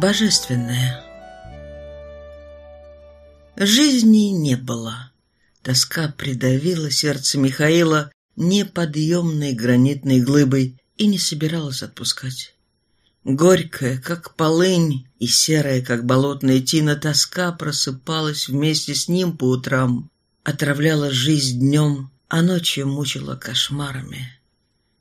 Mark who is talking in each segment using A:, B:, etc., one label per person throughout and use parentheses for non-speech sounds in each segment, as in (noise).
A: Божественное. Жизни не было. Тоска придавила сердце Михаила неподъемной гранитной глыбой и не собиралась отпускать. Горькая, как полынь, и серая, как болотная тина, тоска просыпалась вместе с ним по утрам, отравляла жизнь днем, а ночью мучила кошмарами.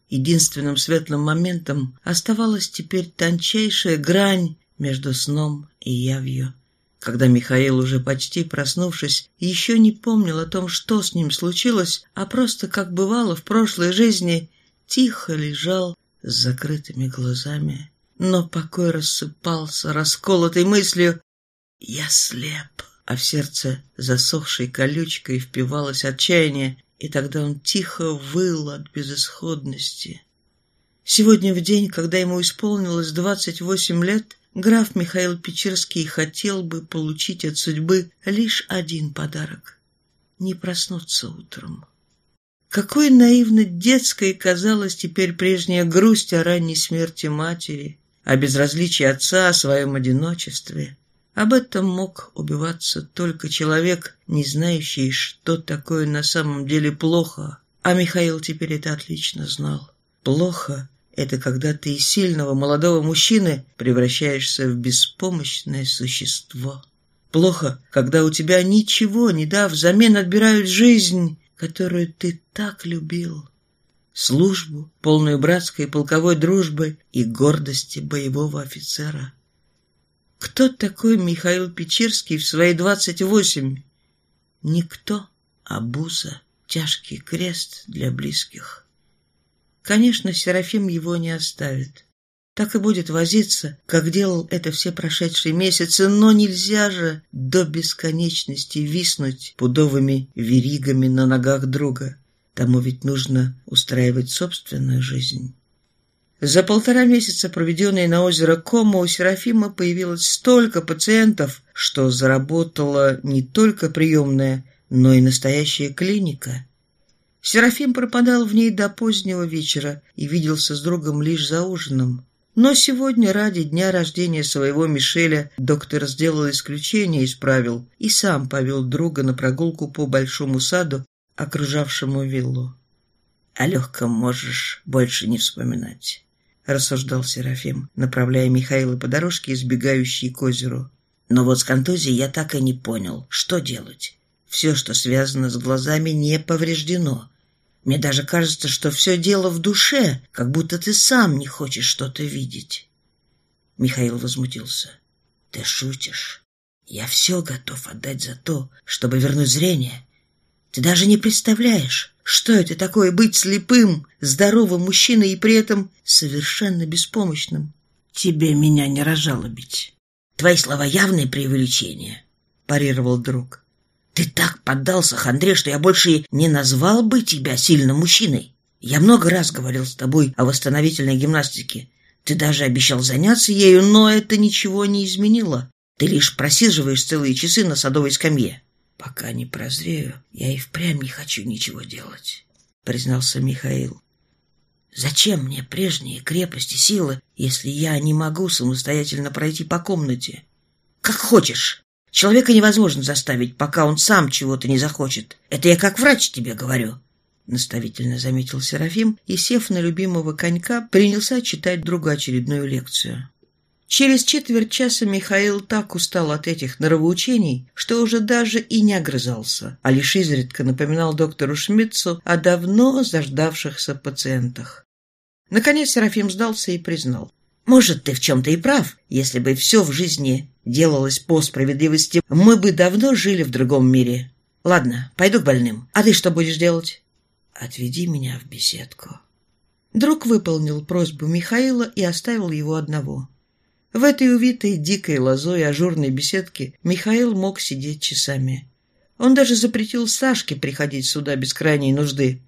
A: Единственным светлым моментом оставалась теперь тончайшая грань между сном и явью. Когда Михаил, уже почти проснувшись, еще не помнил о том, что с ним случилось, а просто, как бывало в прошлой жизни, тихо лежал с закрытыми глазами. Но покой рассыпался, расколотой мыслью «Я слеп», а в сердце засохшей колючкой впивалось отчаяние, и тогда он тихо выл от безысходности. Сегодня в день, когда ему исполнилось двадцать восемь лет, граф Михаил Печерский хотел бы получить от судьбы лишь один подарок — не проснуться утром. Какой наивно детской казалась теперь прежняя грусть о ранней смерти матери, о безразличии отца, о своем одиночестве. Об этом мог убиваться только человек, не знающий, что такое на самом деле плохо, а Михаил теперь это отлично знал. Плохо это когда ты из сильного молодого мужчины превращаешься в беспомощное существо. Плохо, когда у тебя ничего не дав, взамен отбирают жизнь, которую ты так любил. Службу, полную братской и полковой дружбы и гордости боевого офицера. Кто такой Михаил Печерский в свои двадцать восемь? Никто, а Буза, тяжкий крест для близких. Конечно, Серафим его не оставит. Так и будет возиться, как делал это все прошедшие месяцы, но нельзя же до бесконечности виснуть пудовыми веригами на ногах друга. Тому ведь нужно устраивать собственную жизнь. За полтора месяца, проведенные на озеро Кома, у Серафима появилось столько пациентов, что заработала не только приемная, но и настоящая клиника. Серафим пропадал в ней до позднего вечера и виделся с другом лишь за ужином. Но сегодня, ради дня рождения своего Мишеля, доктор сделал исключение из правил и сам повел друга на прогулку по большому саду, окружавшему виллу. «О легком можешь больше не вспоминать», — рассуждал Серафим, направляя Михаила по дорожке, избегающей к озеру. «Но вот с контузией я так и не понял, что делать. Все, что связано с глазами, не повреждено. Мне даже кажется, что все дело в душе, как будто ты сам не хочешь что-то видеть. Михаил возмутился. Ты шутишь. Я все готов отдать за то, чтобы вернуть зрение. Ты даже не представляешь, что это такое быть слепым, здоровым мужчиной и при этом совершенно беспомощным. Тебе меня не разжалобить. Твои слова явное преувеличение, парировал друг. Ты так поддался хандре, что я больше не назвал бы тебя сильным мужчиной. Я много раз говорил с тобой о восстановительной гимнастике. Ты даже обещал заняться ею, но это ничего не изменило. Ты лишь просиживаешь целые часы на садовой скамье. Пока не прозрею, я и впрямь не хочу ничего делать, признался Михаил. Зачем мне прежние крепости силы, если я не могу самостоятельно пройти по комнате? Как хочешь. Человека невозможно заставить, пока он сам чего-то не захочет. Это я как врач тебе говорю. Наставительно заметил Серафим и, сев на любимого конька, принялся читать другу очередную лекцию. Через четверть часа Михаил так устал от этих норовоучений, что уже даже и не огрызался, а лишь изредка напоминал доктору Шмидцу о давно заждавшихся пациентах. Наконец Серафим сдался и признал. «Может, ты в чем-то и прав, если бы все в жизни делалось по справедливости, мы бы давно жили в другом мире. Ладно, пойду к больным. А ты что будешь делать? Отведи меня в беседку. Друг выполнил просьбу Михаила и оставил его одного. В этой увитой дикой лозой ажурной беседке Михаил мог сидеть часами. Он даже запретил Сашке приходить сюда без крайней нужды.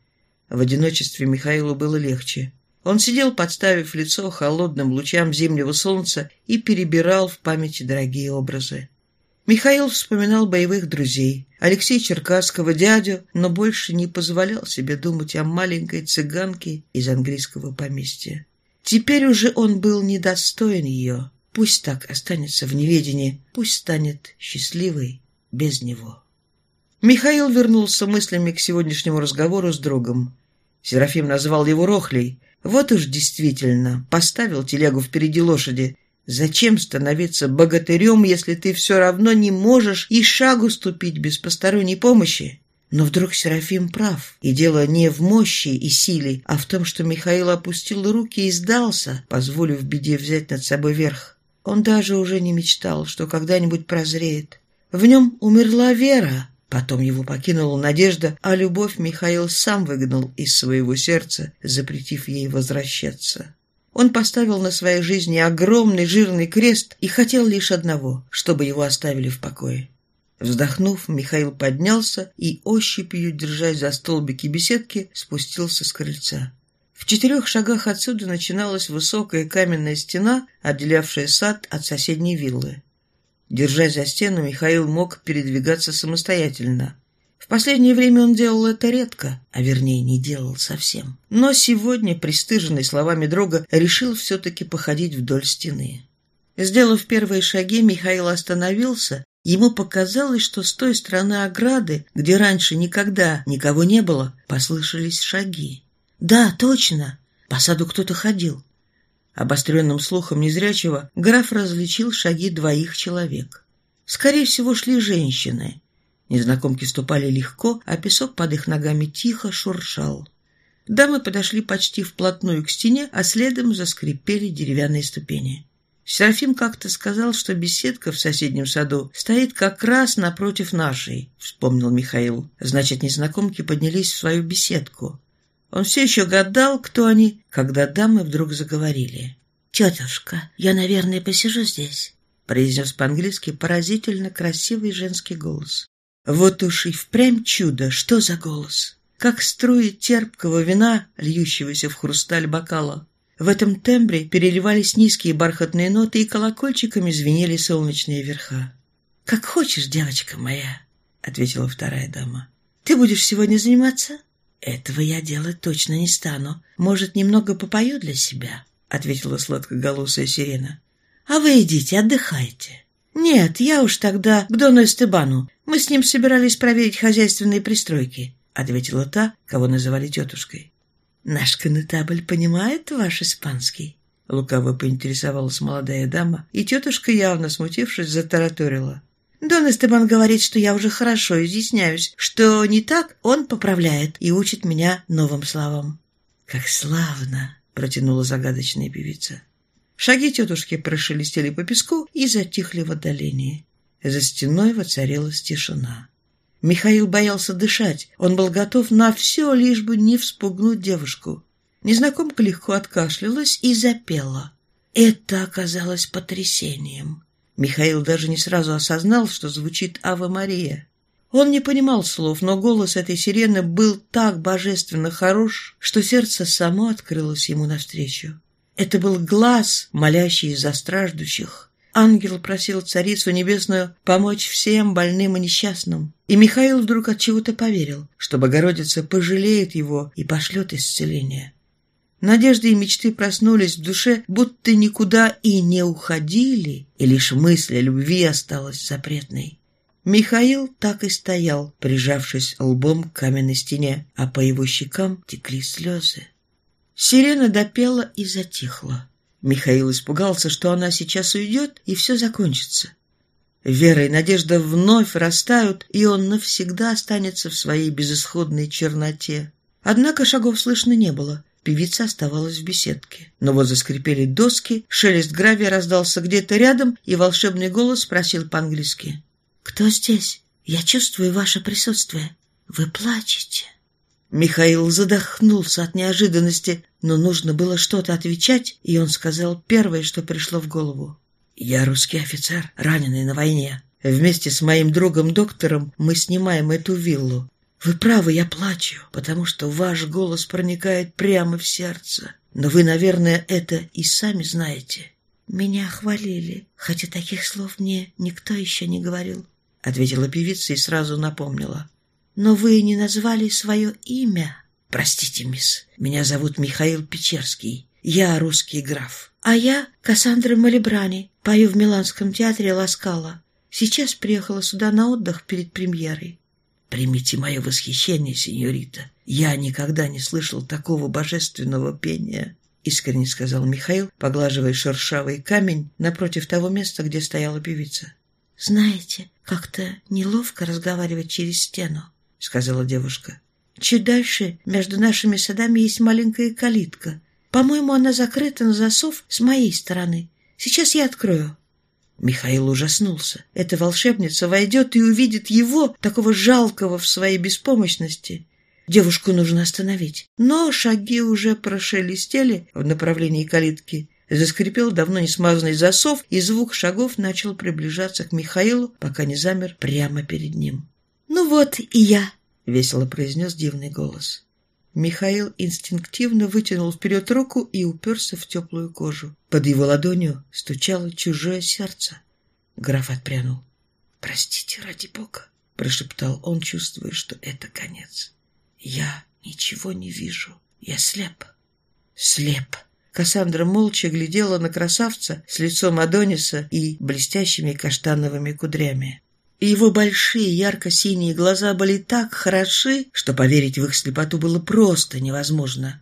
A: В одиночестве Михаилу было легче. Он сидел, подставив лицо холодным лучам зимнего солнца и перебирал в памяти дорогие образы. Михаил вспоминал боевых друзей, Алексея Черкасского, дядю, но больше не позволял себе думать о маленькой цыганке из английского поместья. Теперь уже он был недостоин ее. Пусть так останется в неведении, пусть станет счастливой без него. Михаил вернулся мыслями к сегодняшнему разговору с другом. Серафим назвал его Рохлей. Вот уж действительно, поставил телегу впереди лошади. Зачем становиться богатырем, если ты все равно не можешь и шагу ступить без посторонней помощи? Но вдруг Серафим прав, и дело не в мощи и силе, а в том, что Михаил опустил руки и сдался, позволив беде взять над собой верх. Он даже уже не мечтал, что когда-нибудь прозреет. В нем умерла вера, потом его покинула надежда, а любовь Михаил сам выгнал из своего сердца, запретив ей возвращаться. Он поставил на своей жизни огромный жирный крест и хотел лишь одного, чтобы его оставили в покое. Вздохнув, Михаил поднялся и, ощупью, держась за столбики беседки, спустился с крыльца. В четырех шагах отсюда начиналась высокая каменная стена, отделявшая сад от соседней виллы. Держась за стену, Михаил мог передвигаться самостоятельно. В последнее время он делал это редко, а вернее не делал совсем. Но сегодня, пристыженный словами друга, решил все-таки походить вдоль стены. Сделав первые шаги, Михаил остановился. Ему показалось, что с той стороны ограды, где раньше никогда никого не было, послышались шаги. «Да, точно! По саду кто-то ходил». Обостренным слухом незрячего граф различил шаги двоих человек. Скорее всего, шли женщины. Незнакомки ступали легко, а песок под их ногами тихо шуршал. Дамы подошли почти вплотную к стене, а следом заскрипели деревянные ступени. Серафим как-то сказал, что беседка в соседнем саду стоит как раз напротив нашей, вспомнил Михаил. Значит, незнакомки поднялись в свою беседку. Он все еще гадал, кто они, когда дамы вдруг заговорили. «Тетушка, я, наверное, посижу здесь», — произнес по-английски поразительно красивый женский голос. Вот уж и впрямь чудо, что за голос! Как струи терпкого вина, льющегося в хрусталь бокала. В этом тембре переливались низкие бархатные ноты и колокольчиками звенели солнечные верха. «Как хочешь, девочка моя», — ответила вторая дама. «Ты будешь сегодня заниматься?» «Этого я делать точно не стану. Может, немного попою для себя?» — ответила сладкоголосая сирена. «А вы идите, отдыхайте». «Нет, я уж тогда к Дону Эстебану. Мы с ним собирались проверить хозяйственные пристройки», — ответила та, кого называли тетушкой. «Наш конетабль понимает ваш испанский?» Лукаво поинтересовалась молодая дама, и тетушка, явно смутившись, затараторила. Дон Эстебан говорит, что я уже хорошо изъясняюсь. Что не так, он поправляет и учит меня новым словам. «Как славно!» — протянула загадочная певица. Шаги тетушки прошелестели по песку и затихли в отдалении. За стеной воцарилась тишина. Михаил боялся дышать. Он был готов на все, лишь бы не вспугнуть девушку. Незнакомка легко откашлялась и запела. Это оказалось потрясением. Михаил даже не сразу осознал, что звучит «Ава Мария». Он не понимал слов, но голос этой сирены был так божественно хорош, что сердце само открылось ему навстречу. Это был глаз, молящий за страждущих. Ангел просил Царицу Небесную помочь всем больным и несчастным. И Михаил вдруг от чего-то поверил, что Богородица пожалеет его и пошлет исцеление. Надежды и мечты проснулись в душе, будто никуда и не уходили, и лишь мысль о любви осталась запретной. Михаил так и стоял, прижавшись лбом к каменной стене, а по его щекам текли слезы. Сирена допела и затихла. Михаил испугался, что она сейчас уйдет, и все закончится. Вера и надежда вновь растают, и он навсегда останется в своей безысходной черноте. Однако шагов слышно не было. Певица оставалась в беседке. Но вот заскрипели доски, шелест гравия раздался где-то рядом, и волшебный голос спросил по-английски. «Кто здесь? Я чувствую ваше присутствие. Вы плачете». Михаил задохнулся от неожиданности, но нужно было что-то отвечать, и он сказал первое, что пришло в голову. «Я русский офицер, раненый на войне. Вместе с моим другом-доктором мы снимаем эту виллу. Вы правы, я плачу, потому что ваш голос проникает прямо в сердце. Но вы, наверное, это и сами знаете. Меня хвалили, хотя таких слов мне никто еще не говорил, — ответила певица и сразу напомнила. Но вы не назвали свое имя. Простите, мисс, меня зовут Михаил Печерский. Я русский граф. А я Кассандра Малибрани, пою в Миланском театре Ласкала. Сейчас приехала сюда на отдых перед премьерой. Примите мое восхищение, сеньорита. Я никогда не слышал такого божественного пения. — искренне сказал Михаил, поглаживая шершавый камень напротив того места, где стояла певица. «Знаете, как-то неловко разговаривать через стену», — сказала девушка. «Чуть дальше между нашими садами есть маленькая калитка. По-моему, она закрыта на засов с моей стороны. Сейчас я открою». Михаил ужаснулся. Эта волшебница войдет и увидит его, такого жалкого в своей беспомощности, Девушку нужно остановить. Но шаги уже прошелестели в направлении калитки. Заскрипел давно не смазанный засов, и звук шагов начал приближаться к Михаилу, пока не замер прямо перед ним. «Ну вот и я», — весело произнес дивный голос. Михаил инстинктивно вытянул вперед руку и уперся в теплую кожу. Под его ладонью стучало чужое сердце. Граф отпрянул. «Простите, ради бога», — прошептал он, чувствуя, что это конец. Я ничего не вижу. Я слеп. Слеп. Кассандра молча глядела на красавца с лицом Адониса и блестящими каштановыми кудрями. И его большие ярко-синие глаза были так хороши, что поверить в их слепоту было просто невозможно.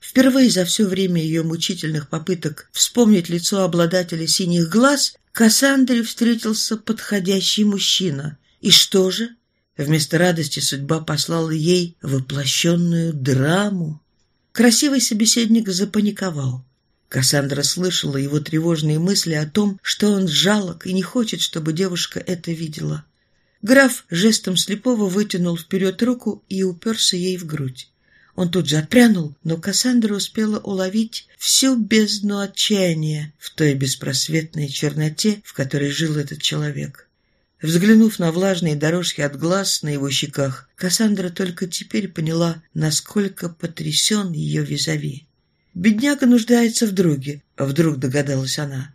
A: Впервые за все время ее мучительных попыток вспомнить лицо обладателя синих глаз Кассандре встретился подходящий мужчина. И что же? Вместо радости судьба послала ей воплощенную драму. Красивый собеседник запаниковал. Кассандра слышала его тревожные мысли о том, что он жалок и не хочет, чтобы девушка это видела. Граф жестом слепого вытянул вперед руку и уперся ей в грудь. Он тут же отпрянул, но Кассандра успела уловить всю бездну отчаяния в той беспросветной черноте, в которой жил этот человек. Взглянув на влажные дорожки от глаз на его щеках, Кассандра только теперь поняла, насколько потрясен ее визави. «Бедняга нуждается в друге», — вдруг догадалась она.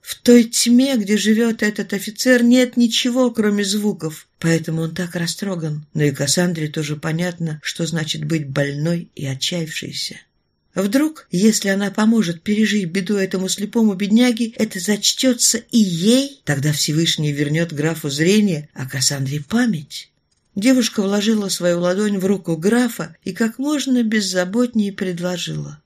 A: «В той тьме, где живет этот офицер, нет ничего, кроме звуков, поэтому он так растроган. Но и Кассандре тоже понятно, что значит быть больной и отчаявшейся. Вдруг, если она поможет пережить беду этому слепому бедняге, это зачтется и ей? Тогда Всевышний вернет графу зрение, а Кассандре память. Девушка вложила свою ладонь в руку графа и как можно беззаботнее предложила.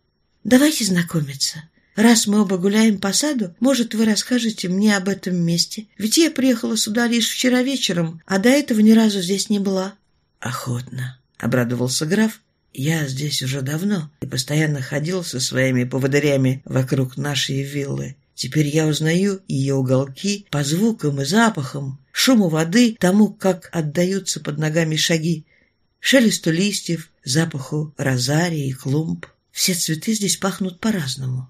A: «Давайте знакомиться. Раз мы оба гуляем по саду, может, вы расскажете мне об этом месте? Ведь я приехала сюда лишь вчера вечером, а до этого ни разу здесь не была». «Охотно», — обрадовался граф я здесь уже давно и постоянно ходил со своими поводырями вокруг нашей виллы. Теперь я узнаю ее уголки по звукам и запахам, шуму воды, тому, как отдаются под ногами шаги, шелесту листьев, запаху розарии и клумб. Все цветы здесь пахнут по-разному.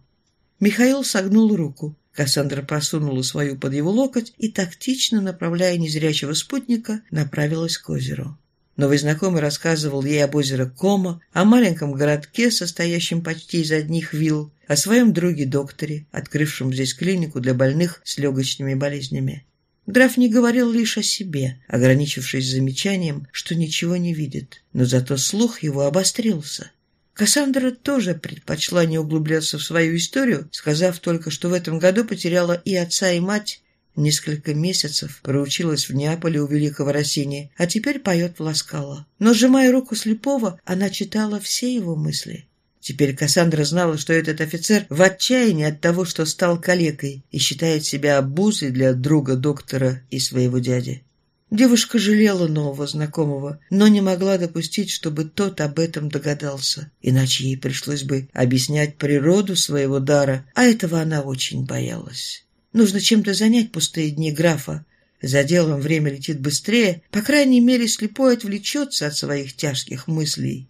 A: Михаил согнул руку. Кассандра просунула свою под его локоть и, тактично направляя незрячего спутника, направилась к озеру. Новый знакомый рассказывал ей об озере Кома, о маленьком городке, состоящем почти из одних вилл, о своем друге-докторе, открывшем здесь клинику для больных с легочными болезнями. Граф не говорил лишь о себе, ограничившись замечанием, что ничего не видит, но зато слух его обострился. Кассандра тоже предпочла не углубляться в свою историю, сказав только, что в этом году потеряла и отца, и мать, Несколько месяцев проучилась в Неаполе у великого Россини, а теперь поет в Ласкало. Но, сжимая руку слепого, она читала все его мысли. Теперь Кассандра знала, что этот офицер в отчаянии от того, что стал калекой и считает себя обузой для друга доктора и своего дяди. Девушка жалела нового знакомого, но не могла допустить, чтобы тот об этом догадался, иначе ей пришлось бы объяснять природу своего дара, а этого она очень боялась. Нужно чем-то занять пустые дни графа. За делом время летит быстрее, по крайней мере, слепой отвлечется от своих тяжких мыслей.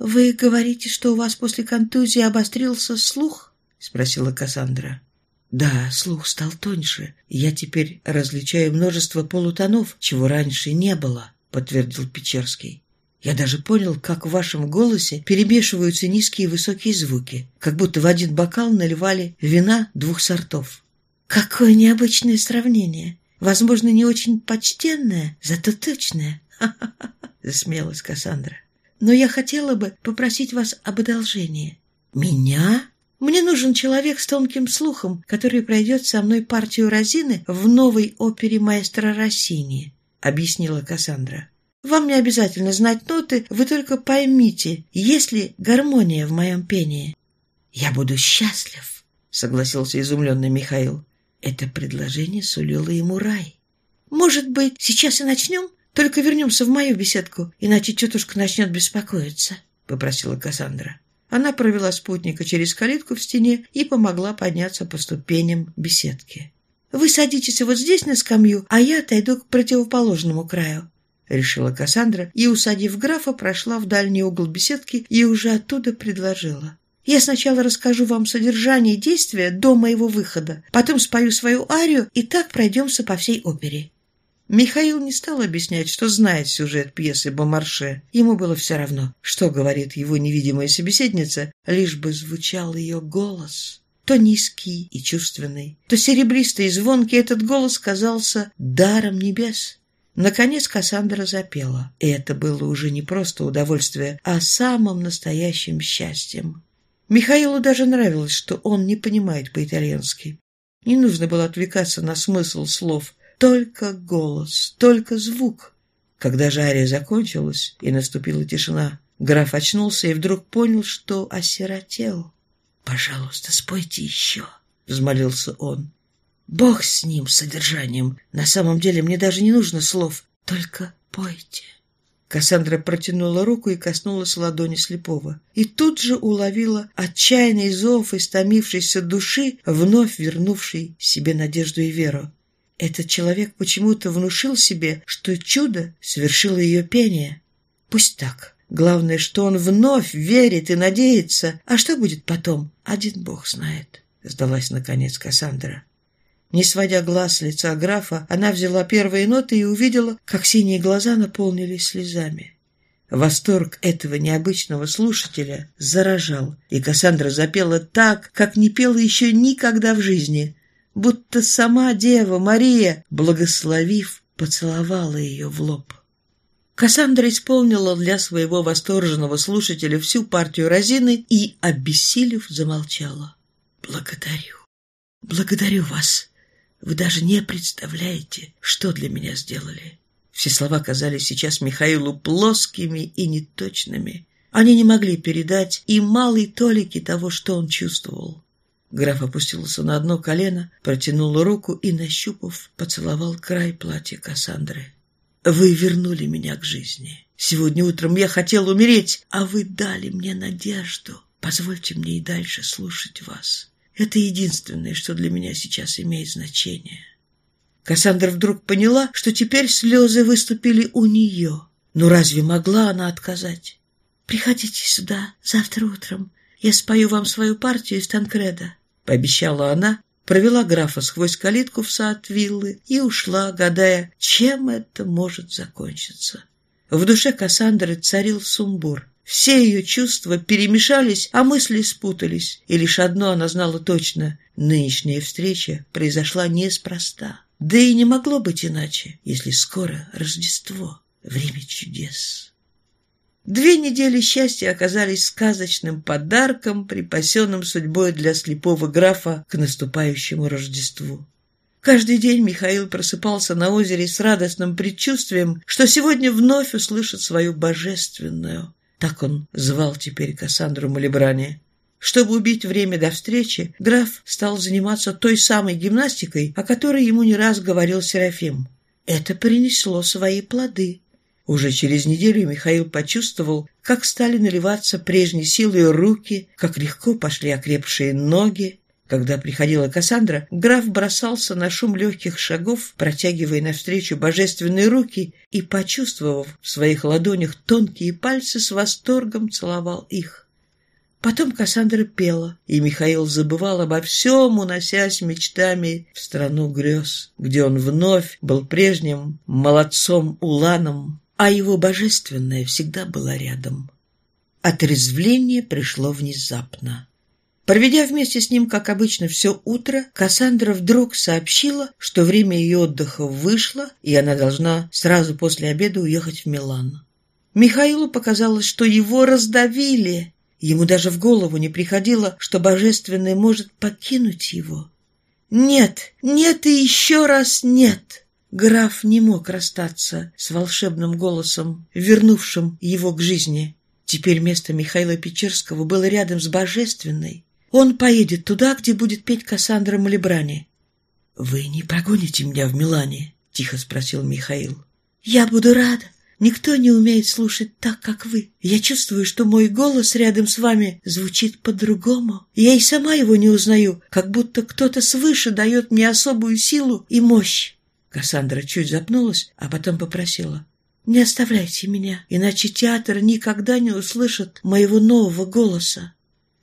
A: «Вы говорите, что у вас после контузии обострился слух?» — спросила Кассандра. «Да, слух стал тоньше. Я теперь различаю множество полутонов, чего раньше не было», — подтвердил Печерский. «Я даже понял, как в вашем голосе перемешиваются низкие и высокие звуки, как будто в один бокал наливали вина двух сортов». Какое необычное сравнение. Возможно, не очень почтенное, зато точное. (laughs) Засмеялась Кассандра. Но я хотела бы попросить вас об одолжении. Меня? Мне нужен человек с тонким слухом, который пройдет со мной партию Розины в новой опере маэстро Россини», — объяснила Кассандра. «Вам не обязательно знать ноты, вы только поймите, есть ли гармония в моем пении». «Я буду счастлив», — согласился изумленный Михаил. Это предложение сулило ему рай. «Может быть, сейчас и начнем? Только вернемся в мою беседку, иначе тетушка начнет беспокоиться», — попросила Кассандра. Она провела спутника через калитку в стене и помогла подняться по ступеням беседки. «Вы садитесь вот здесь на скамью, а я отойду к противоположному краю», — решила Кассандра и, усадив графа, прошла в дальний угол беседки и уже оттуда предложила. «Я сначала расскажу вам содержание действия до моего выхода, потом спою свою арию и так пройдемся по всей опере». Михаил не стал объяснять, что знает сюжет пьесы «Бомарше». Ему было все равно, что говорит его невидимая собеседница, лишь бы звучал ее голос. То низкий и чувственный, то серебристый и звонкий этот голос казался даром небес. Наконец Кассандра запела, и это было уже не просто удовольствие, а самым настоящим счастьем. Михаилу даже нравилось, что он не понимает по-итальянски. Не нужно было отвлекаться на смысл слов, только голос, только звук. Когда же ария закончилась и наступила тишина, граф очнулся и вдруг понял, что осиротел. «Пожалуйста, спойте еще», — взмолился он. «Бог с ним, с содержанием. На самом деле мне даже не нужно слов, только пойте». Кассандра протянула руку и коснулась ладони слепого. И тут же уловила отчаянный зов истомившейся души, вновь вернувшей себе надежду и веру. Этот человек почему-то внушил себе, что чудо совершило ее пение. Пусть так. Главное, что он вновь верит и надеется. А что будет потом? Один бог знает, — сдалась наконец Кассандра. Не сводя глаз с лица графа, она взяла первые ноты и увидела, как синие глаза наполнились слезами. Восторг этого необычного слушателя заражал, и Кассандра запела так, как не пела еще никогда в жизни, будто сама Дева Мария, благословив, поцеловала ее в лоб. Кассандра исполнила для своего восторженного слушателя всю партию Розины и, обессилев, замолчала. «Благодарю, благодарю вас. Вы даже не представляете, что для меня сделали». Все слова казались сейчас Михаилу плоскими и неточными. Они не могли передать и малой толики того, что он чувствовал. Граф опустился на одно колено, протянул руку и, нащупав, поцеловал край платья Кассандры. «Вы вернули меня к жизни. Сегодня утром я хотел умереть, а вы дали мне надежду. Позвольте мне и дальше слушать вас. Это единственное, что для меня сейчас имеет значение». Кассандра вдруг поняла, что теперь слезы выступили у нее. Но разве могла она отказать? «Приходите сюда завтра утром. Я спою вам свою партию из Танкреда пообещала она, провела графа сквозь калитку в сад виллы и ушла, гадая, чем это может закончиться. В душе Кассандры царил сумбур. Все ее чувства перемешались, а мысли спутались, и лишь одно она знала точно — нынешняя встреча произошла неспроста. Да и не могло быть иначе, если скоро Рождество, время чудес. Две недели счастья оказались сказочным подарком, припасенным судьбой для слепого графа к наступающему Рождеству. Каждый день Михаил просыпался на озере с радостным предчувствием, что сегодня вновь услышит свою божественную. Так он звал теперь Кассандру Малибрани. Чтобы убить время до встречи, граф стал заниматься той самой гимнастикой, о которой ему не раз говорил Серафим. Это принесло свои плоды. Уже через неделю Михаил почувствовал, как стали наливаться прежней силой руки, как легко пошли окрепшие ноги. Когда приходила Кассандра, граф бросался на шум легких шагов, протягивая навстречу божественные руки и, почувствовав в своих ладонях тонкие пальцы, с восторгом целовал их. Потом Кассандра пела, и Михаил забывал обо всем, уносясь мечтами в страну грез, где он вновь был прежним молодцом-уланом, а его божественное всегда было рядом. Отрезвление пришло внезапно. Проведя вместе с ним, как обычно, все утро, Кассандра вдруг сообщила, что время ее отдыха вышло, и она должна сразу после обеда уехать в Милан. Михаилу показалось, что его раздавили, Ему даже в голову не приходило, что Божественное может покинуть его. «Нет, нет и еще раз нет!» Граф не мог расстаться с волшебным голосом, вернувшим его к жизни. Теперь место Михаила Печерского было рядом с Божественной. Он поедет туда, где будет петь Кассандра Малибрани. «Вы не прогоните меня в Милане?» — тихо спросил Михаил. «Я буду рада. Никто не умеет слушать так, как вы. Я чувствую, что мой голос рядом с вами звучит по-другому. Я и сама его не узнаю, как будто кто-то свыше дает мне особую силу и мощь. Кассандра чуть запнулась, а потом попросила. «Не оставляйте меня, иначе театр никогда не услышит моего нового голоса».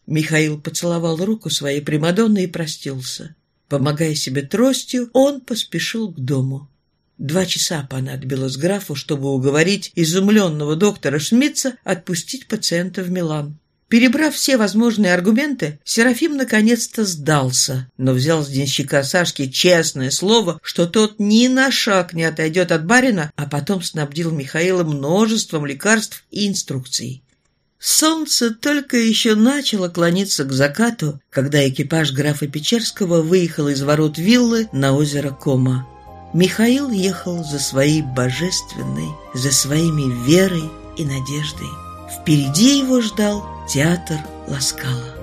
A: Михаил поцеловал руку своей Примадонны и простился. Помогая себе тростью, он поспешил к дому. Два часа понадобилось графу, чтобы уговорить изумленного доктора Шмидца отпустить пациента в Милан. Перебрав все возможные аргументы, Серафим наконец-то сдался, но взял с денщика Сашки честное слово, что тот ни на шаг не отойдет от барина, а потом снабдил Михаила множеством лекарств и инструкций. Солнце только еще начало клониться к закату, когда экипаж графа Печерского выехал из ворот виллы на озеро Кома. Михаил ехал за своей божественной, за своими верой и надеждой. Впереди его ждал театр Ласкала.